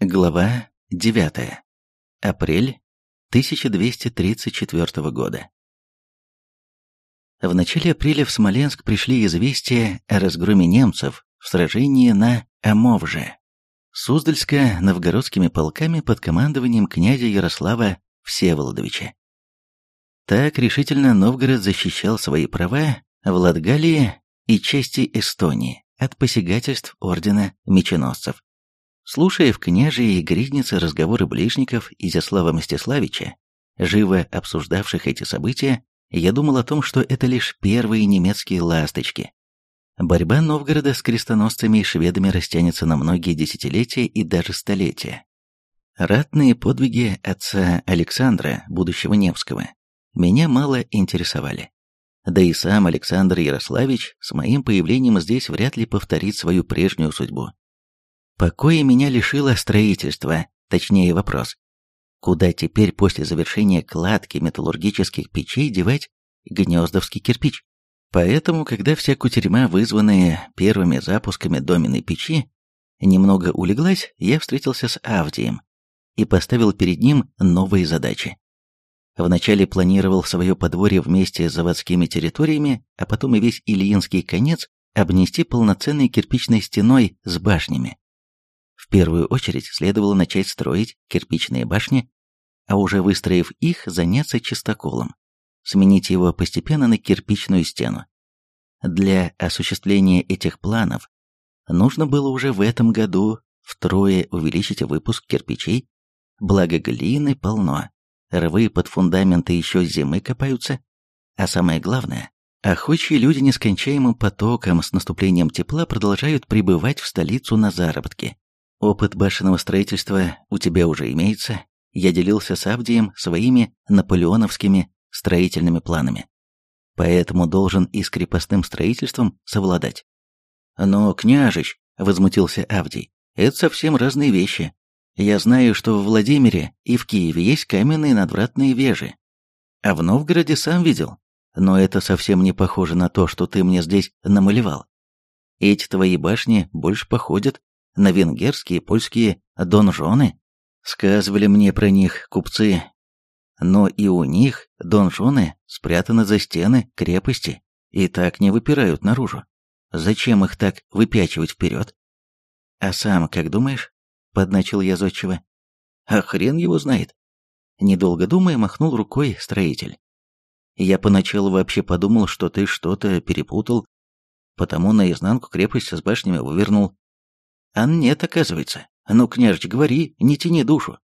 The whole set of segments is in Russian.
Глава 9. Апрель 1234 года. В начале апреля в Смоленск пришли известия о разгроме немцев в сражении на Амовже. Суздальско-новгородскими полками под командованием князя Ярослава Всеволодовича. Так решительно Новгород защищал свои права в Латгалии и части Эстонии от посягательств ордена меченосцев. Слушая в княжьей гриднице разговоры ближников Изяслава Мстиславича, живо обсуждавших эти события, я думал о том, что это лишь первые немецкие ласточки. Борьба Новгорода с крестоносцами и шведами растянется на многие десятилетия и даже столетия. Ратные подвиги отца Александра, будущего Невского, меня мало интересовали. Да и сам Александр Ярославич с моим появлением здесь вряд ли повторит свою прежнюю судьбу. Покоя меня лишило строительство, точнее вопрос. Куда теперь после завершения кладки металлургических печей девать гнездовский кирпич? Поэтому, когда вся кутерьма, вызванная первыми запусками доменной печи, немного улеглась, я встретился с Авдием и поставил перед ним новые задачи. Вначале планировал свое подворье вместе с заводскими территориями, а потом и весь Ильинский конец обнести полноценной кирпичной стеной с башнями. В первую очередь следовало начать строить кирпичные башни, а уже выстроив их, заняться чистоколом, сменить его постепенно на кирпичную стену. Для осуществления этих планов нужно было уже в этом году втрое увеличить выпуск кирпичей, благо глины полно, рвы под фундаменты еще зимы копаются, а самое главное, охочие люди нескончаемым потоком с наступлением тепла продолжают прибывать в столицу на заработки. Опыт башенного строительства у тебя уже имеется. Я делился с Авдием своими наполеоновскими строительными планами. Поэтому должен и с крепостным строительством совладать. Но, княжич, возмутился Авдий, это совсем разные вещи. Я знаю, что в Владимире и в Киеве есть каменные надвратные вежи. А в Новгороде сам видел. Но это совсем не похоже на то, что ты мне здесь намалевал. Эти твои башни больше походят на венгерские польские донжоны. Сказывали мне про них купцы. Но и у них донжоны спрятаны за стены крепости и так не выпирают наружу. Зачем их так выпячивать вперед? А сам, как думаешь? Подначил я зодчего. А хрен его знает. Недолго думая, махнул рукой строитель. Я поначалу вообще подумал, что ты что-то перепутал, потому наизнанку крепость с башнями вывернул. А нет, оказывается. Ну, княжич, говори, не тяни душу.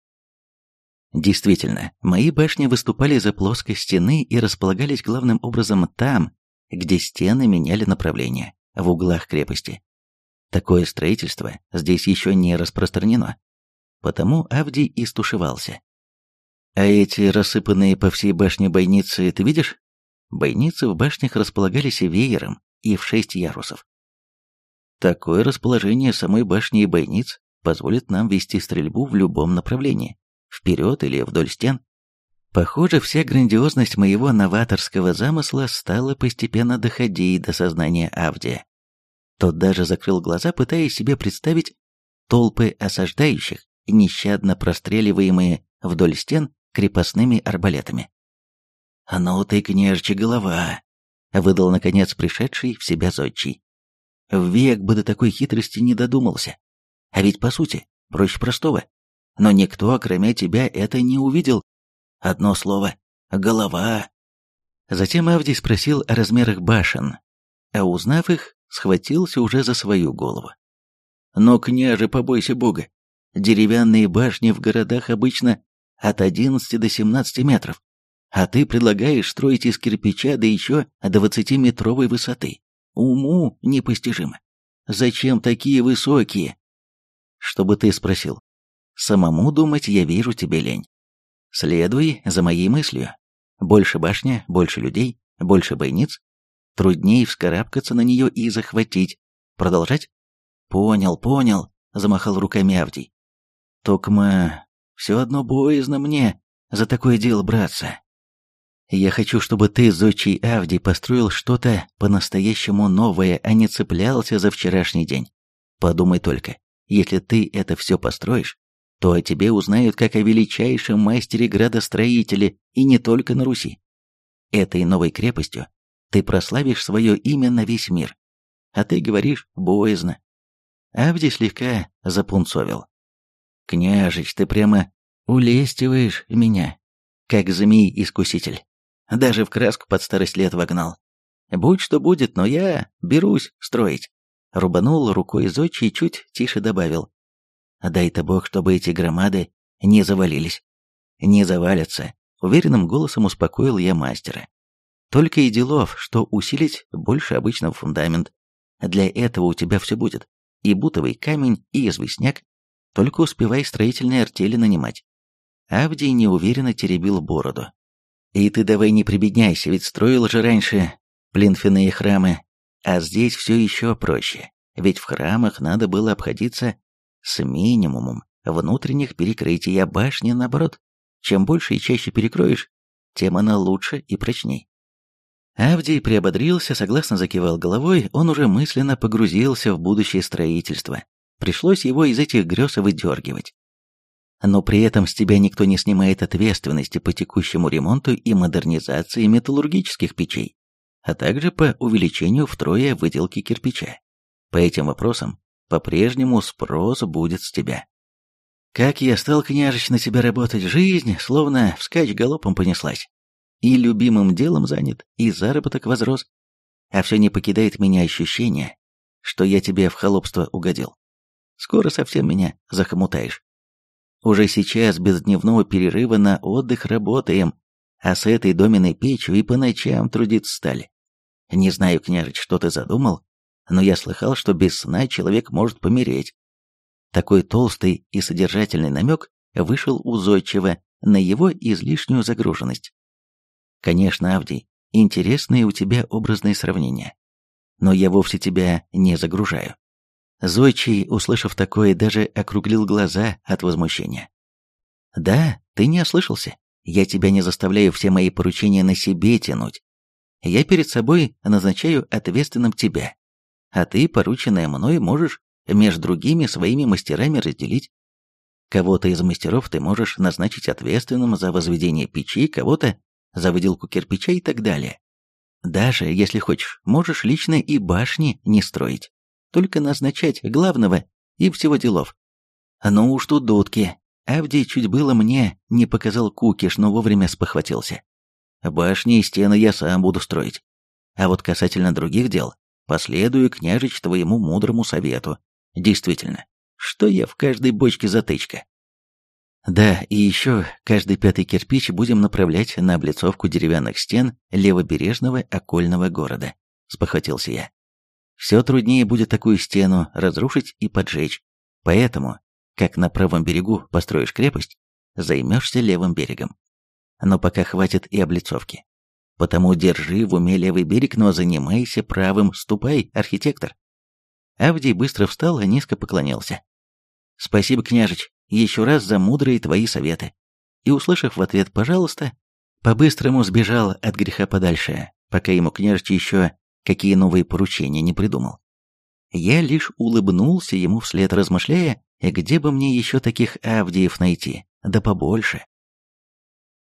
Действительно, мои башни выступали за плоской стены и располагались главным образом там, где стены меняли направление, в углах крепости. Такое строительство здесь еще не распространено. Потому Авдий и. А эти рассыпанные по всей башне бойницы ты видишь? Бойницы в башнях располагались веером и в шесть ярусов. Такое расположение самой башни и бойниц позволит нам вести стрельбу в любом направлении, вперед или вдоль стен. Похоже, вся грандиозность моего новаторского замысла стала постепенно доходить до сознания Авдия. Тот даже закрыл глаза, пытаясь себе представить толпы осаждающих, нещадно простреливаемые вдоль стен крепостными арбалетами. «А ну ты, княжче, голова!» — выдал, наконец, пришедший в себя зодчий. В век бы до такой хитрости не додумался. А ведь, по сути, проще простого. Но никто, кроме тебя, это не увидел. Одно слово — голова. Затем Авдий спросил о размерах башен, а узнав их, схватился уже за свою голову. Но, княже, побойся бога, деревянные башни в городах обычно от 11 до 17 метров, а ты предлагаешь строить из кирпича да еще 20-метровой высоты. Уму непостижимо. Зачем такие высокие? Чтобы ты спросил. Самому думать я вижу тебе лень. Следуй за моей мыслью. Больше башня, больше людей, больше бойниц. Труднее вскарабкаться на нее и захватить. Продолжать? Понял, понял, замахал руками Авдий. Токма, все одно боязно мне за такое дело браться. Я хочу, чтобы ты, зодчий Авди, построил что-то по-настоящему новое, а не цеплялся за вчерашний день. Подумай только, если ты это все построишь, то о тебе узнают как о величайшем мастере градостроителе и не только на Руси. Этой новой крепостью ты прославишь свое имя на весь мир. А ты говоришь боязно. Авдий слегка запунцовил. «Княжич, ты прямо улестиваешь меня, как змей-искуситель. Даже в краску под старость лет вогнал. Будь что будет, но я берусь строить». Рубанул рукой Зодчий и чуть тише добавил. «Дай-то Бог, чтобы эти громады не завалились». «Не завалятся», — уверенным голосом успокоил я мастера. «Только и делов, что усилить больше обычного фундамент. Для этого у тебя все будет. И бутовый камень, и известняк. Только успевай строительные артели нанимать». Авдий неуверенно теребил бороду. «И ты давай не прибедняйся, ведь строил же раньше плинфенные храмы, а здесь все еще проще, ведь в храмах надо было обходиться с минимумом внутренних перекрытий, а башни, наоборот, чем больше и чаще перекроешь, тем она лучше и прочней. Авдий приободрился, согласно закивал головой, он уже мысленно погрузился в будущее строительство. Пришлось его из этих грез выдергивать. Но при этом с тебя никто не снимает ответственности по текущему ремонту и модернизации металлургических печей а также по увеличению втрое выделки кирпича. По этим вопросам по-прежнему спрос будет с тебя. Как я стал, княжич, на тебя работать, жизнь словно вскачь галопом понеслась. И любимым делом занят, и заработок возрос. А все не покидает меня ощущение, что я тебе в холопство угодил. Скоро совсем меня захомутаешь. Уже сейчас без дневного перерыва на отдых работаем, а с этой доменной печью и по ночам трудиться стали. Не знаю, княжич, что ты задумал, но я слыхал, что без сна человек может помереть. Такой толстый и содержательный намек вышел у Зодчего на его излишнюю загруженность. Конечно, Авдий, интересные у тебя образные сравнения. Но я вовсе тебя не загружаю. Зойчий, услышав такое, даже округлил глаза от возмущения. «Да, ты не ослышался. Я тебя не заставляю все мои поручения на себе тянуть я перед собой назначаю ответственным тебя, а ты, порученное мной, можешь между другими своими мастерами разделить. Кого-то из мастеров ты можешь назначить ответственным за возведение печи, кого-то за выделку кирпича и так далее. Даже, если хочешь, можешь лично и башни не строить, только назначать главного и всего делов. Ну уж тут дудки. Авдий чуть было мне не показал кукиш, но вовремя спохватился. Башни и стены я сам буду строить. А вот касательно других дел, последую, княжич, твоему мудрому совету. Действительно, что я в каждой бочке затычка. Да, и еще каждый пятый кирпич будем направлять на облицовку деревянных стен левобережного окольного города, спохватился я. Все труднее будет такую стену разрушить и поджечь, поэтому, как на правом берегу построишь крепость, займешься левым берегом но пока хватит и облицовки. Потому держи в уме левый берег, но занимайся правым, ступай, архитектор. Авдий быстро встал и низко поклонился. Спасибо, княжич, еще раз за мудрые твои советы. И, услышав в ответ «пожалуйста», по-быстрому сбежал от греха подальше, пока ему княжич еще какие новые поручения не придумал. Я лишь улыбнулся ему вслед, размышляя, где бы мне еще таких Авдиев найти, да побольше.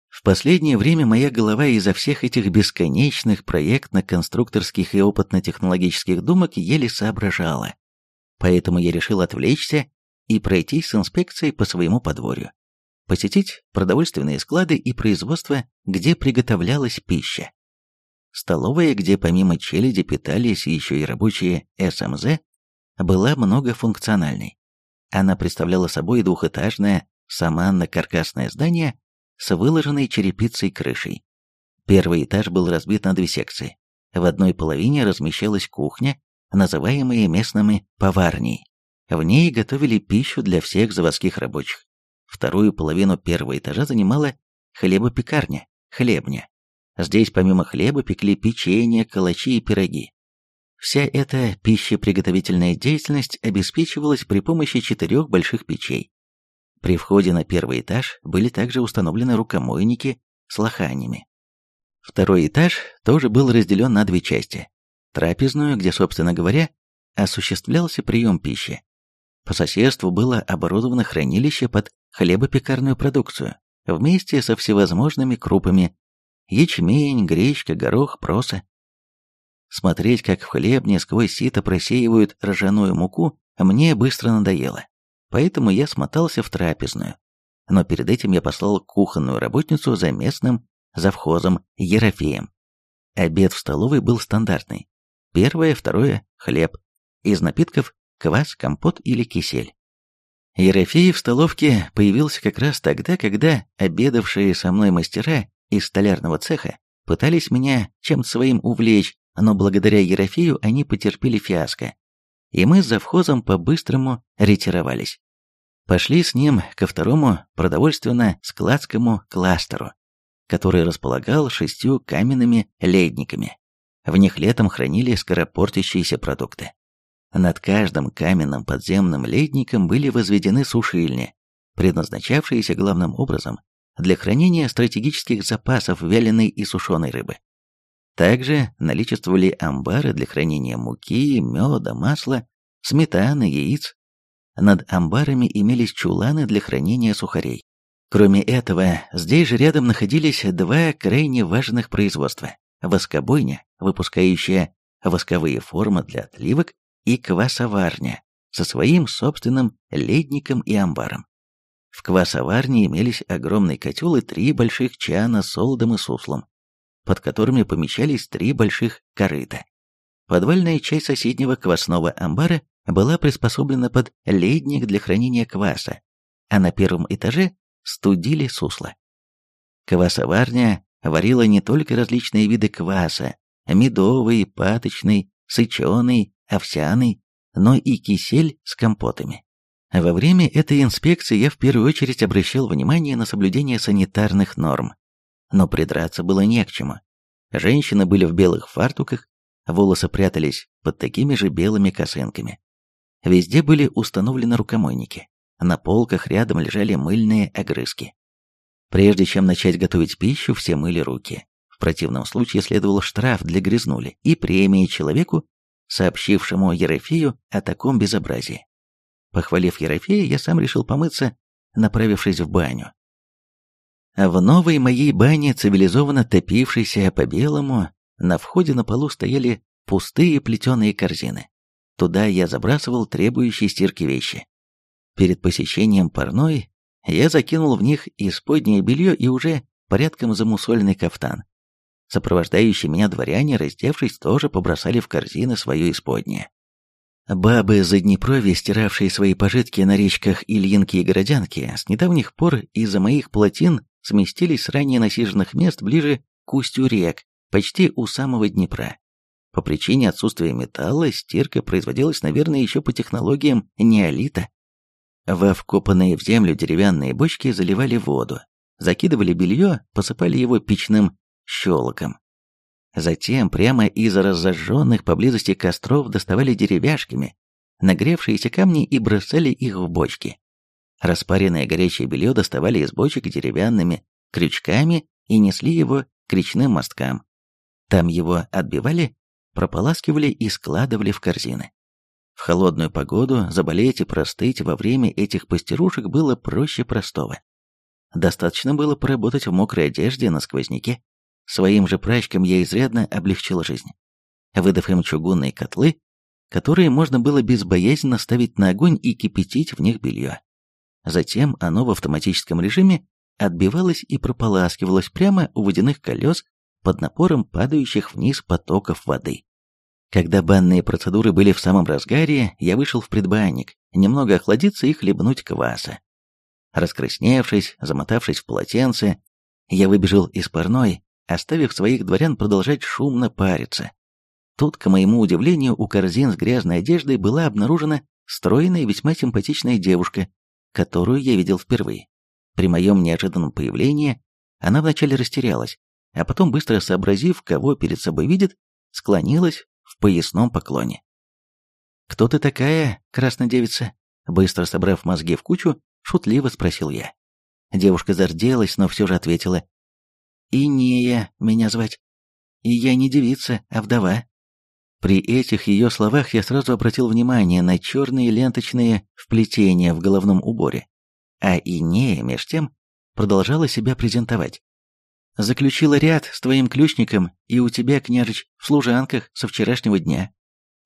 В последнее время моя голова из-за всех этих бесконечных проектно-конструкторских и опытно-технологических думок еле соображала. Поэтому я решил отвлечься и пройтись с инспекцией по своему подворью. Посетить продовольственные склады и производства, где приготовлялась пища. Столовая, где помимо челяди питались еще и рабочие СМЗ, была многофункциональной. Она представляла собой двухэтажное саманно-каркасное здание с выложенной черепицей крышей. Первый этаж был разбит на две секции. В одной половине размещалась кухня, называемая местными поварней. В ней готовили пищу для всех заводских рабочих. Вторую половину первого этажа занимала хлебопекарня, хлебня. Здесь помимо хлеба пекли печенье, калачи и пироги. Вся эта пищеприготовительная деятельность обеспечивалась при помощи четырех больших печей, при входе на первый этаж были также установлены рукомойники с лоханями. Второй этаж тоже был разделен на две части. Трапезную, где, собственно говоря, осуществлялся прием пищи. По соседству было оборудовано хранилище под хлебопекарную продукцию, вместе со всевозможными крупами, ячмень, гречка, горох, проса. Смотреть, как в хлебне сквозь сито просеивают ржаную муку, мне быстро надоело. Поэтому я смотался в трапезную. Но перед этим я послал кухонную работницу за местным завхозом Ерофеем. Обед в столовой был стандартный. Первое, второе – хлеб. Из напитков – квас, компот или кисель. Ерофей в столовке появился как раз тогда, когда обедавшие со мной мастера из столярного цеха пытались меня чем-то своим увлечь, но благодаря Ерофею они потерпели фиаско, и мы с завхозом по-быстрому ретировались. Пошли с ним ко второму продовольственно-складскому кластеру, который располагал шестью каменными ледниками. В них летом хранили скоропортящиеся продукты. Над каждым каменным подземным ледником были возведены сушильни, предназначавшиеся главным образом для хранения стратегических запасов вяленой и сушеной рыбы. Также наличествовали амбары для хранения муки, меда, масла, сметаны, яиц. Над амбарами имелись чуланы для хранения сухарей. Кроме этого, здесь же рядом находились два крайне важных производства. Воскобойня, выпускающая восковые формы для отливок, и квасоварня со своим собственным ледником и амбаром. В квасоварне имелись огромный котел и три больших чана с солодом и суслом, под которыми помещались три больших корыта. Подвальная часть соседнего квасного амбара была приспособлена под ледник для хранения кваса, а на первом этаже студили сусло. Квасоварня варила не только различные виды кваса, медовый, паточный, сыченый, овсяный, но и кисель с компотами. Во время этой инспекции я в первую очередь обращал внимание на соблюдение санитарных норм. Но придраться было не к чему. Женщины были в белых фартуках, волосы прятались под такими же белыми косынками. Везде были установлены рукомойники. На полках рядом лежали мыльные огрызки. Прежде чем начать готовить пищу, все мыли руки. В противном случае следовал штраф для грязнули и премии человеку, сообщившему Ерофею о таком безобразии. Похвалив Ерофея, я сам решил помыться, направившись в баню. В новой моей бане, цивилизованно топившейся по-белому, на входе на полу стояли пустые плетеные корзины. Туда я забрасывал требующие стирки вещи. Перед посещением парной я закинул в них исподнее белье и уже порядком замусольный кафтан. Сопровождающие меня дворяне, раздевшись, тоже побросали в корзины свое исподнее. Бабы Заднепровья, стиравшие свои пожитки на речках Ильинки и Городянки, с недавних пор из-за моих плотин сместились с ранее насиженных мест ближе к устью рек, почти у самого Днепра. По причине отсутствия металла стирка производилась, наверное, еще по технологиям неолита. Во вкопанные в землю деревянные бочки заливали воду, закидывали белье, посыпали его печным щелоком. Затем прямо из разожженных поблизости костров доставали деревяшками нагревшиеся камни и бросали их в бочки. Распаренное горячее белье доставали из бочек деревянными крючками и несли его к речным мосткам. Там его отбивали, прополаскивали и складывали в корзины. В холодную погоду заболеть и простыть во время этих постирушек было проще простого. Достаточно было поработать в мокрой одежде на сквозняке. Своим же прачкам я изрядно облегчил жизнь, выдав им чугунные котлы, которые можно было безбоязненно ставить на огонь и кипятить в них белье. Затем оно в автоматическом режиме отбивалось и прополаскивалось прямо у водяных колес под напором падающих вниз потоков воды. Когда банные процедуры были в самом разгаре, я вышел в предбанник, немного охладиться и хлебнуть кваса. Раскрасневшись, замотавшись в полотенце, я выбежал из парной оставив своих дворян продолжать шумно париться. Тут, к моему удивлению, у корзин с грязной одеждой была обнаружена стройная и весьма симпатичная девушка, которую я видел впервые. При моем неожиданном появлении она вначале растерялась, а потом, быстро сообразив, кого перед собой видит, склонилась в поясном поклоне. «Кто ты такая, краснодевица?» Быстро собрав мозги в кучу, шутливо спросил я. Девушка зарделась, но все же ответила. Инея меня звать. И я не девица, а вдова». При этих ее словах я сразу обратил внимание на черные ленточные вплетения в головном уборе. А Инея, меж тем, продолжала себя презентовать. «Заключила ряд с твоим ключником, и у тебя, княжич, в служанках со вчерашнего дня.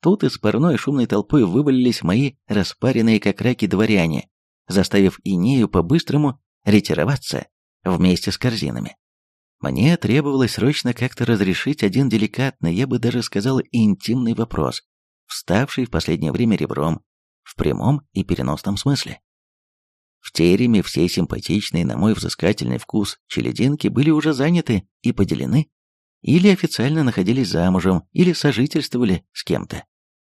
Тут из парной шумной толпой вывалились мои распаренные как раки дворяне, заставив Инею по-быстрому ретироваться вместе с корзинами. Мне требовалось срочно как-то разрешить один деликатный, я бы даже сказал, интимный вопрос, вставший в последнее время ребром, в прямом и переносном смысле. В тереме все симпатичные, на мой взыскательный вкус, челядинки были уже заняты и поделены, или официально находились замужем, или сожительствовали с кем-то.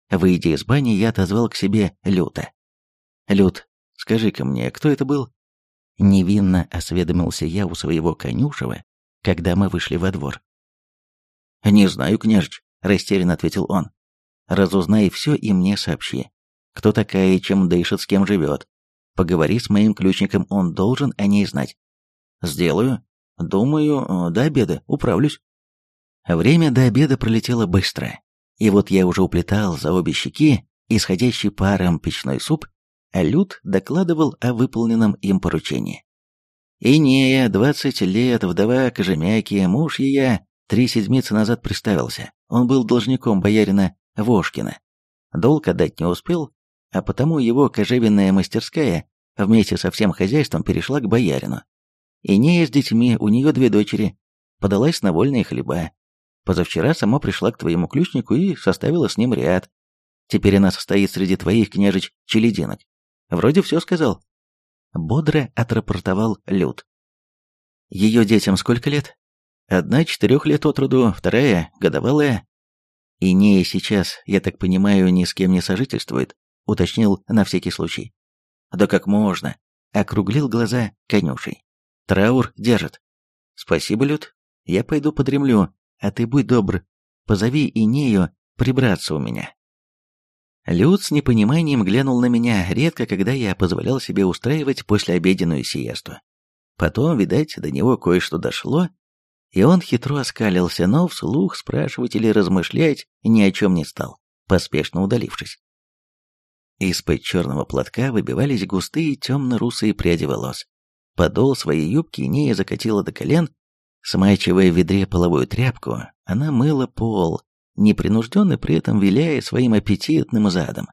Выйдя из бани, я отозвал к себе Люта. «Лют, скажи-ка мне, кто это был?» Невинно осведомился я у своего конюшева, когда мы вышли во двор. «Не знаю, княжич», — растерянно ответил он. «Разузнай все и мне сообщи. Кто такая и чем дышит, с кем живет. Поговори с моим ключником, он должен о ней знать». «Сделаю. Думаю, до обеда управлюсь». Время до обеда пролетело быстро, и вот я уже уплетал за обе щеки исходящий паром печной суп, а Люд докладывал о выполненном им поручении. Инея, двадцать лет, вдова Кожемяки, муж ее, три седмицы назад приставился. Он был должником боярина Вошкина. Долг отдать не успел, а потому его кожевенная мастерская вместе со всем хозяйством перешла к боярину. Инея с детьми, у нее две дочери, подалась на вольные хлеба. Позавчера сама пришла к твоему ключнику и составила с ним ряд. Теперь она состоит среди твоих княжич челединок. Вроде все сказал. Бодро отрапортовал Люд. Ее детям сколько лет? Одна четырех лет от роду, вторая годовалая. И не сейчас, я так понимаю, ни с кем не сожительствует, уточнил на всякий случай. Да как можно? Округлил глаза конюшей. Траур держит. Спасибо, Люд. Я пойду подремлю, а ты будь добр, позови Инею прибраться у меня. Люд с непониманием глянул на меня, редко когда я позволял себе устраивать послеобеденную сиесту. Потом, видать, до него кое-что дошло, и он хитро оскалился, но вслух спрашивать или размышлять ни о чем не стал, поспешно удалившись. Из-под черного платка выбивались густые темно-русые пряди волос. Подол своей юбки Нея закатила до колен, смачивая в ведре половую тряпку, она мыла пол, непринужденно при этом виляя своим аппетитным задом.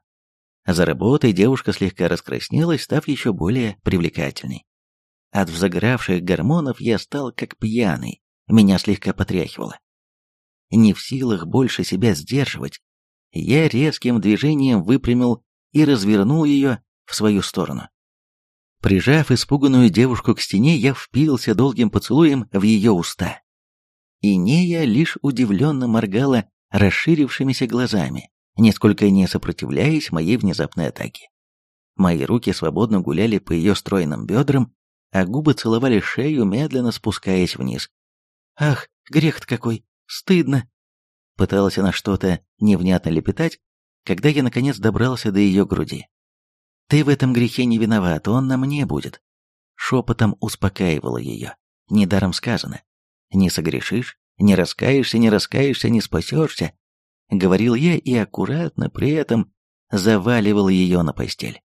За работой девушка слегка раскраснелась, став еще более привлекательной. От взагравших гормонов я стал как пьяный, меня слегка потряхивало. Не в силах больше себя сдерживать, я резким движением выпрямил и развернул ее в свою сторону. Прижав испуганную девушку к стене, я впился долгим поцелуем в ее уста. Инея лишь удивленно моргала расширившимися глазами, нисколько не сопротивляясь моей внезапной атаке. Мои руки свободно гуляли по ее стройным бедрам, а губы целовали шею, медленно спускаясь вниз. «Ах, грех какой! Стыдно!» Пыталась она что-то невнятно лепетать, когда я наконец добрался до ее груди. «Ты в этом грехе не виноват, он на мне будет». Шепотом успокаивала ее. Недаром сказано. «Не согрешишь, не раскаешься, не раскаешься, не спасешься, говорил я и аккуратно при этом заваливал ее на постель.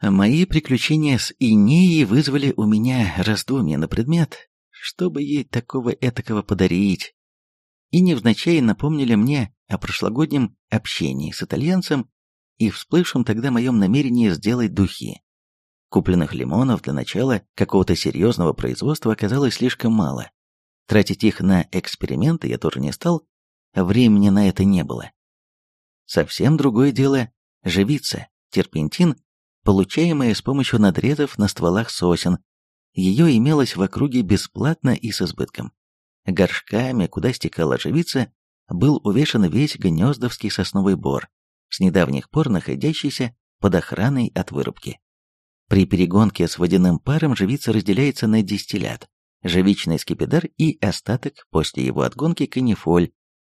Мои приключения с Инеей вызвали у меня раздумья на предмет, чтобы ей такого этакого подарить, и невзначай напомнили мне о прошлогоднем общении с итальянцем и всплывшем тогда моем намерении сделать духи. Купленных лимонов для начала какого-то серьезного производства оказалось слишком мало, Тратить их на эксперименты я тоже не стал, времени на это не было. Совсем другое дело – живица, терпентин, получаемая с помощью надрезов на стволах сосен. Ее имелось в округе бесплатно и с избытком. Горшками, куда стекала живица, был увешан весь гнездовский сосновый бор, с недавних пор находящийся под охраной от вырубки. При перегонке с водяным паром живица разделяется на дистиллят, живичный скипидар и остаток после его отгонки канифоль,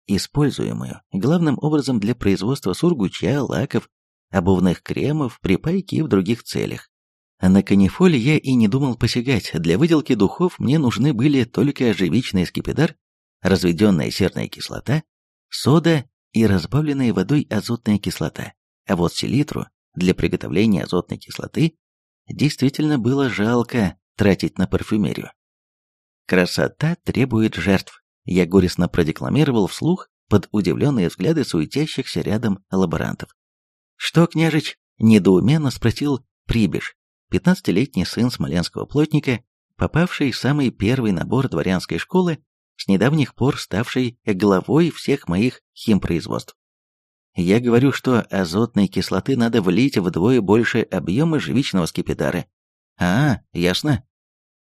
используемую главным образом для производства сургуча, лаков, обувных кремов, припайки и в других целях. На канифоль я и не думал посягать, для выделки духов мне нужны были только живичный скипидар, разведенная серная кислота, сода и разбавленная водой азотная кислота, а вот селитру для приготовления азотной кислоты действительно было жалко тратить на парфюмерию. «Красота требует жертв», я горестно продекламировал вслух под удивленные взгляды суетящихся рядом лаборантов. «Что, княжич?» – недоуменно спросил Прибеж, пятнадцатилетний сын смоленского плотника, попавший в самый первый набор дворянской школы, с недавних пор ставший главой всех моих химпроизводств. Я говорю, что азотной кислоты надо влить вдвое больше объема живичного скипидара. А, ясно.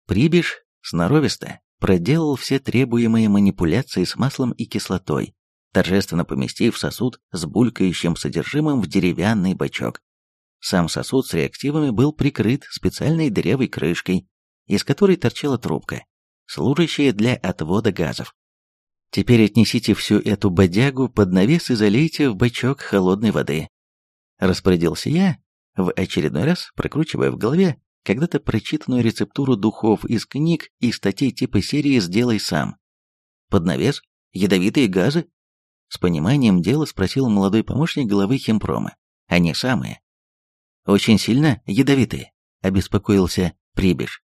Прибеж сноровисто проделал все требуемые манипуляции с маслом и кислотой, торжественно поместив сосуд с булькающим содержимым в деревянный бачок. Сам сосуд с реактивами был прикрыт специальной дырявой крышкой, из которой торчала трубка, служащая для отвода газов. Теперь отнесите всю эту бодягу под навес и залейте в бачок холодной воды. Распорядился я, в очередной раз прокручивая в голове когда-то прочитанную рецептуру духов из книг и статей типа серии «Сделай сам». Под навес? Ядовитые газы? С пониманием дела спросил молодой помощник главы химпрома. Они самые. Очень сильно ядовитые, обеспокоился Прибеж.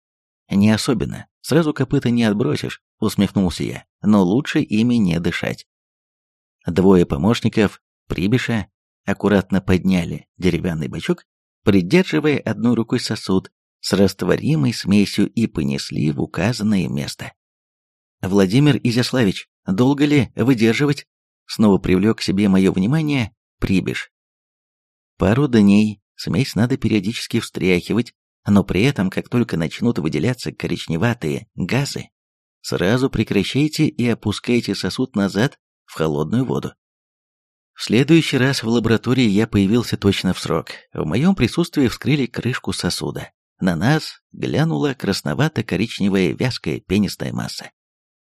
Не особенно, сразу копыта не отбросишь, усмехнулся я, но лучше ими не дышать. Двое помощников Прибеша аккуратно подняли деревянный бачок, придерживая одной рукой сосуд с растворимой смесью и понесли в указанное место. Владимир Изяславич, долго ли выдерживать? Снова привлек к себе мое внимание Прибеж. Пару дней смесь надо периодически встряхивать, но при этом, как только начнут выделяться коричневатые газы, сразу прекращайте и опускайте сосуд назад в холодную воду. В следующий раз в лаборатории я появился точно в срок. В моем присутствии вскрыли крышку сосуда. На нас глянула красновато-коричневая вязкая пенистая масса.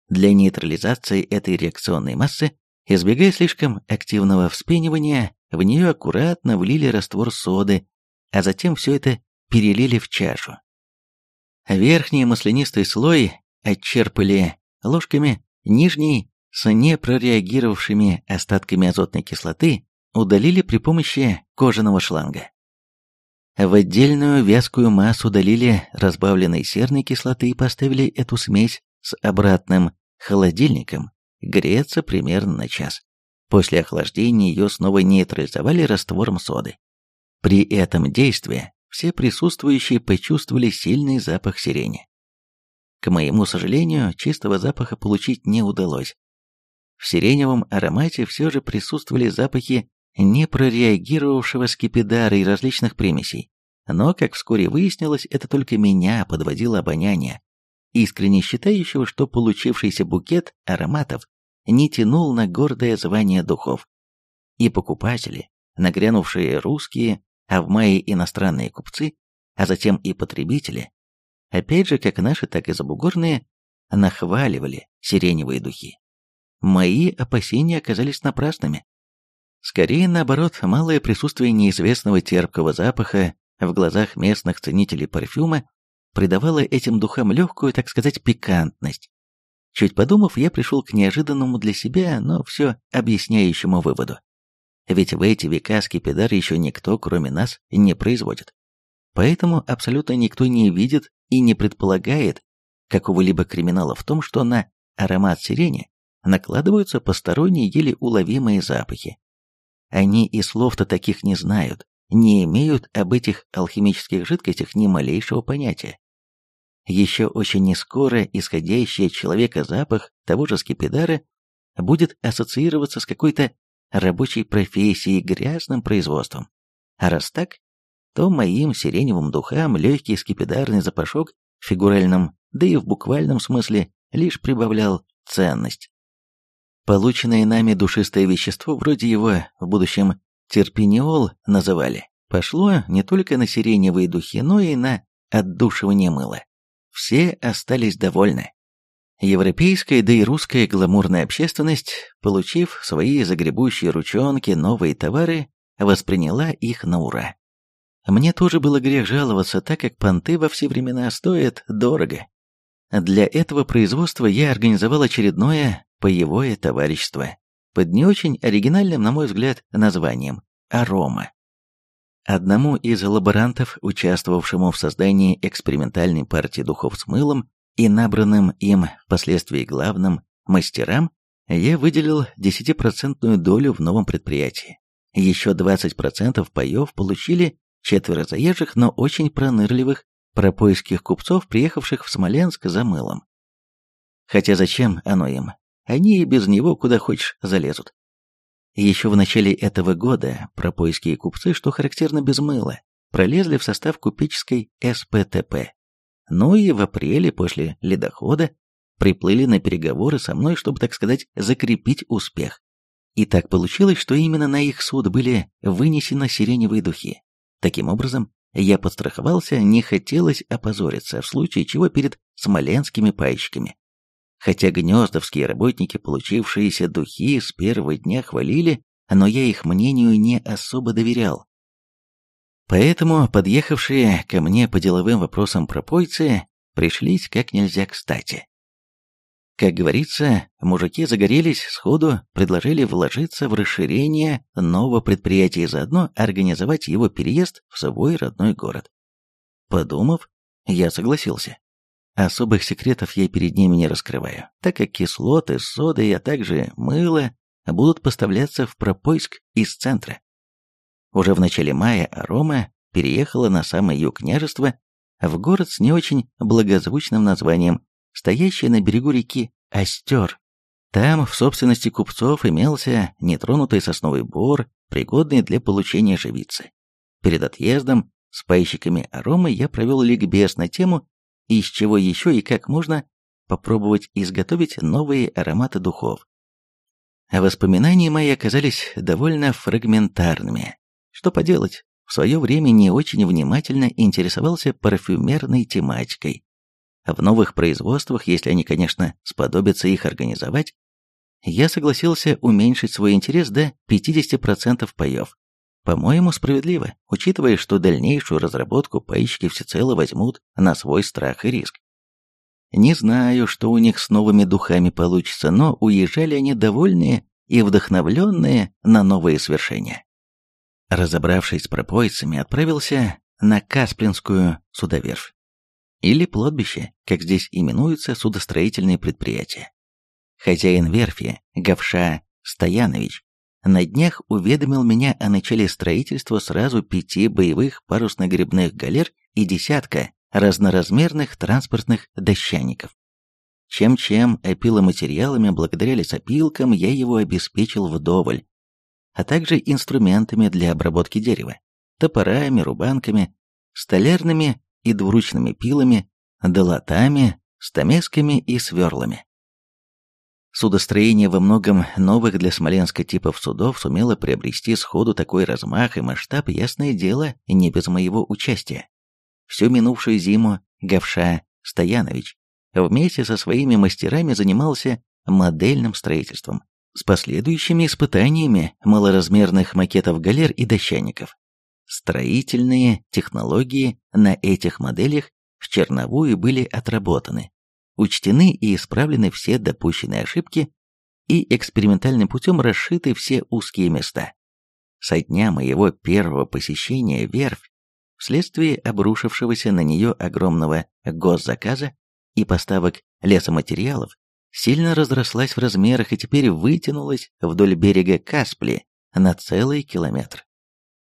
Для нейтрализации этой реакционной массы, избегая слишком активного вспенивания, в нее аккуратно влили раствор соды, а затем все это перелили в чашу. Верхний маслянистый слой отчерпали ложками, нижний с непрореагировавшими остатками азотной кислоты удалили при помощи кожаного шланга. В отдельную вязкую массу долили разбавленной серной кислоты и поставили эту смесь с обратным холодильником греться примерно на час. После охлаждения ее снова нейтрализовали раствором соды. При этом действии все присутствующие почувствовали сильный запах сирени. К моему сожалению, чистого запаха получить не удалось. В сиреневом аромате все же присутствовали запахи непрореагировавшего скипидара и различных примесей. Но, как вскоре выяснилось, это только меня подводило обоняние, искренне считающего, что получившийся букет ароматов не тянул на гордое звание духов. И покупатели, нагрянувшие русские, а в мае иностранные купцы, а затем и потребители, опять же, как наши, так и забугорные, нахваливали сиреневые духи. Мои опасения оказались напрасными. Скорее, наоборот, малое присутствие неизвестного терпкого запаха в глазах местных ценителей парфюма придавало этим духам легкую, так сказать, пикантность. Чуть подумав, я пришел к неожиданному для себя, но все объясняющему выводу. Ведь в эти века скипидар еще никто, кроме нас, не производит. Поэтому абсолютно никто не видит и не предполагает какого-либо криминала в том, что на аромат сирени накладываются посторонние еле уловимые запахи. Они и слов-то таких не знают, не имеют об этих алхимических жидкостях ни малейшего понятия. Еще очень нескоро исходящий от человека запах того же скипидара будет ассоциироваться с какой-то рабочей профессией грязным производством. А раз так, то моим сиреневым духам легкий скипидарный запашок в фигуральном, да и в буквальном смысле лишь прибавлял ценность. Полученное нами душистое вещество, вроде его в будущем терпениол называли, пошло не только на сиреневые духи, но и на отдушивание мыла. Все остались довольны. Европейская, да и русская гламурная общественность, получив свои загребущие ручонки новые товары, восприняла их на ура. Мне тоже было грех жаловаться, так как понты во все времена стоят дорого. Для этого производства я организовал очередное паевое товарищество под не очень оригинальным, на мой взгляд, названием «Арома». Одному из лаборантов, участвовавшему в создании экспериментальной партии духов с мылом и набранным им впоследствии главным мастерам, я выделил 10% долю в новом предприятии. Еще 20% паев получили четверо заезжих, но очень пронырливых пропойских купцов, приехавших в Смоленск за мылом. Хотя зачем оно им? Они и без него куда хочешь залезут. Еще в начале этого года пропойские купцы, что характерно без мыла, пролезли в состав купеческой СПТП. Ну и в апреле после ледохода приплыли на переговоры со мной, чтобы, так сказать, закрепить успех. И так получилось, что именно на их суд были вынесены сиреневые духи. Таким образом, я подстраховался, не хотелось опозориться, в случае чего перед смоленскими пайщиками. Хотя гнездовские работники, получившиеся духи, с первого дня хвалили, но я их мнению не особо доверял. Поэтому подъехавшие ко мне по деловым вопросам пропойцы пришлись как нельзя кстати. Как говорится, мужики загорелись сходу, предложили вложиться в расширение нового предприятия и заодно организовать его переезд в свой родной город. Подумав, я согласился. Особых секретов я перед ними не раскрываю, так как кислоты, соды, а также мыло будут поставляться в Пропойск из центра. Уже в начале мая Арома переехала на самое юг княжества, в город с не очень благозвучным названием стоящий на берегу реки Остер. Там в собственности купцов имелся нетронутый сосновый бор, пригодный для получения живицы. Перед отъездом с пайщиками аромы я провел ликбез на тему, из чего еще и как можно попробовать изготовить новые ароматы духов. Воспоминания мои оказались довольно фрагментарными. Что поделать, в свое время не очень внимательно интересовался парфюмерной тематикой, в новых производствах, если они, конечно, сподобятся их организовать, я согласился уменьшить свой интерес до 50% паев. По-моему, справедливо, учитывая, что дальнейшую разработку пайщики всецело возьмут на свой страх и риск. Не знаю, что у них с новыми духами получится, но уезжали они довольные и вдохновленные на новые свершения. Разобравшись с пропойцами, отправился на Касплинскую судоверфь или плотбище, как здесь именуются судостроительные предприятия. Хозяин верфи, Гавша Стоянович, на днях уведомил меня о начале строительства сразу пяти боевых парусно-гребных галер и десятка разноразмерных транспортных дощаников. Чем-чем, опиломатериалами благодаря лесопилкам я его обеспечил вдоволь, а также инструментами для обработки дерева, топорами, рубанками, столярными и двуручными пилами, долотами, стамесками и сверлами. Судостроение во многом новых для Смоленска типов судов сумело приобрести сходу такой размах и масштаб, ясное дело, не без моего участия. Всю минувшую зиму Гавша Стоянович вместе со своими мастерами занимался модельным строительством, с последующими испытаниями малоразмерных макетов галер и дощаников. Строительные технологии на этих моделях в черновую были отработаны, учтены и исправлены все допущенные ошибки и экспериментальным путем расшиты все узкие места. Со дня моего первого посещения верфь, вследствие обрушившегося на нее огромного госзаказа и поставок лесоматериалов, сильно разрослась в размерах и теперь вытянулась вдоль берега Каспли на целый километр.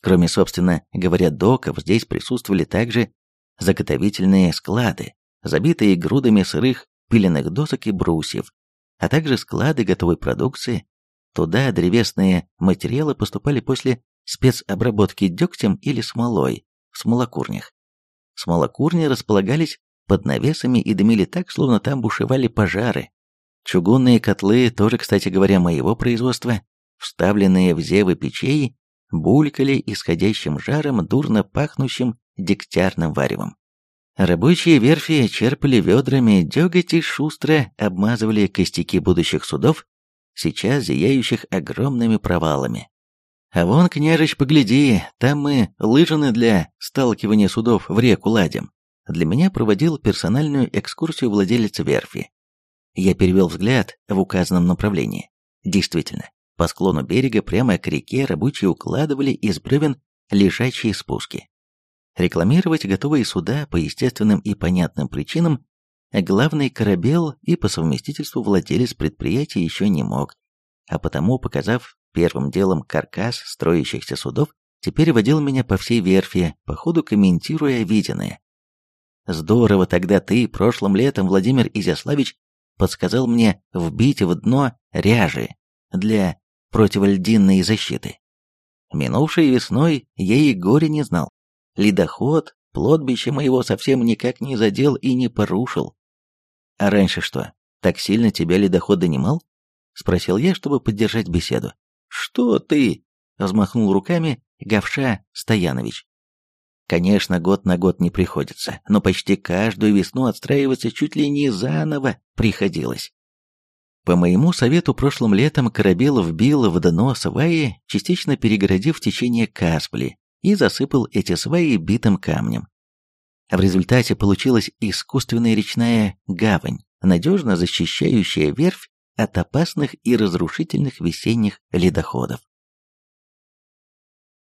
Кроме, собственно говоря, доков, здесь присутствовали также заготовительные склады, забитые грудами сырых пиленных досок и брусьев, а также склады готовой продукции. Туда древесные материалы поступали после спецобработки дегтем или смолой в смолокурнях. Смолокурни располагались под навесами и дымили так, словно там бушевали пожары. Чугунные котлы, тоже, кстати говоря, моего производства, вставленные в зевы печей, булькали исходящим жаром, дурно пахнущим дегтярным варевом. Рабочие верфи черпали ведрами деготь и шустро обмазывали костяки будущих судов, сейчас зияющих огромными провалами. А вон, княжич, погляди, там мы лыжины для сталкивания судов в реку ладим. Для меня проводил персональную экскурсию владелец верфи. Я перевел взгляд в указанном направлении. Действительно, по склону берега прямо к реке рабочие укладывали из бревен лежачие спуски. Рекламировать готовые суда по естественным и понятным причинам главный корабел и по совместительству владелец предприятия еще не мог, а потому, показав первым делом каркас строящихся судов, теперь водил меня по всей верфи, по ходу комментируя виденное. Здорово тогда ты прошлым летом, Владимир Изяславич, подсказал мне вбить в дно ряжи для противольдинной защиты. Минувшей весной я и горе не знал. Ледоход, плотбище моего совсем никак не задел и не порушил. А раньше что, так сильно тебя ледоход донимал? Спросил я, чтобы поддержать беседу. Что ты? Взмахнул руками Гавша Стоянович. Конечно, год на год не приходится, но почти каждую весну отстраиваться чуть ли не заново приходилось. По моему совету прошлым летом корабел вбил в дно сваи, частично перегородив течение Каспли, и засыпал эти сваи битым камнем. В результате получилась искусственная речная гавань, надежно защищающая верфь от опасных и разрушительных весенних ледоходов.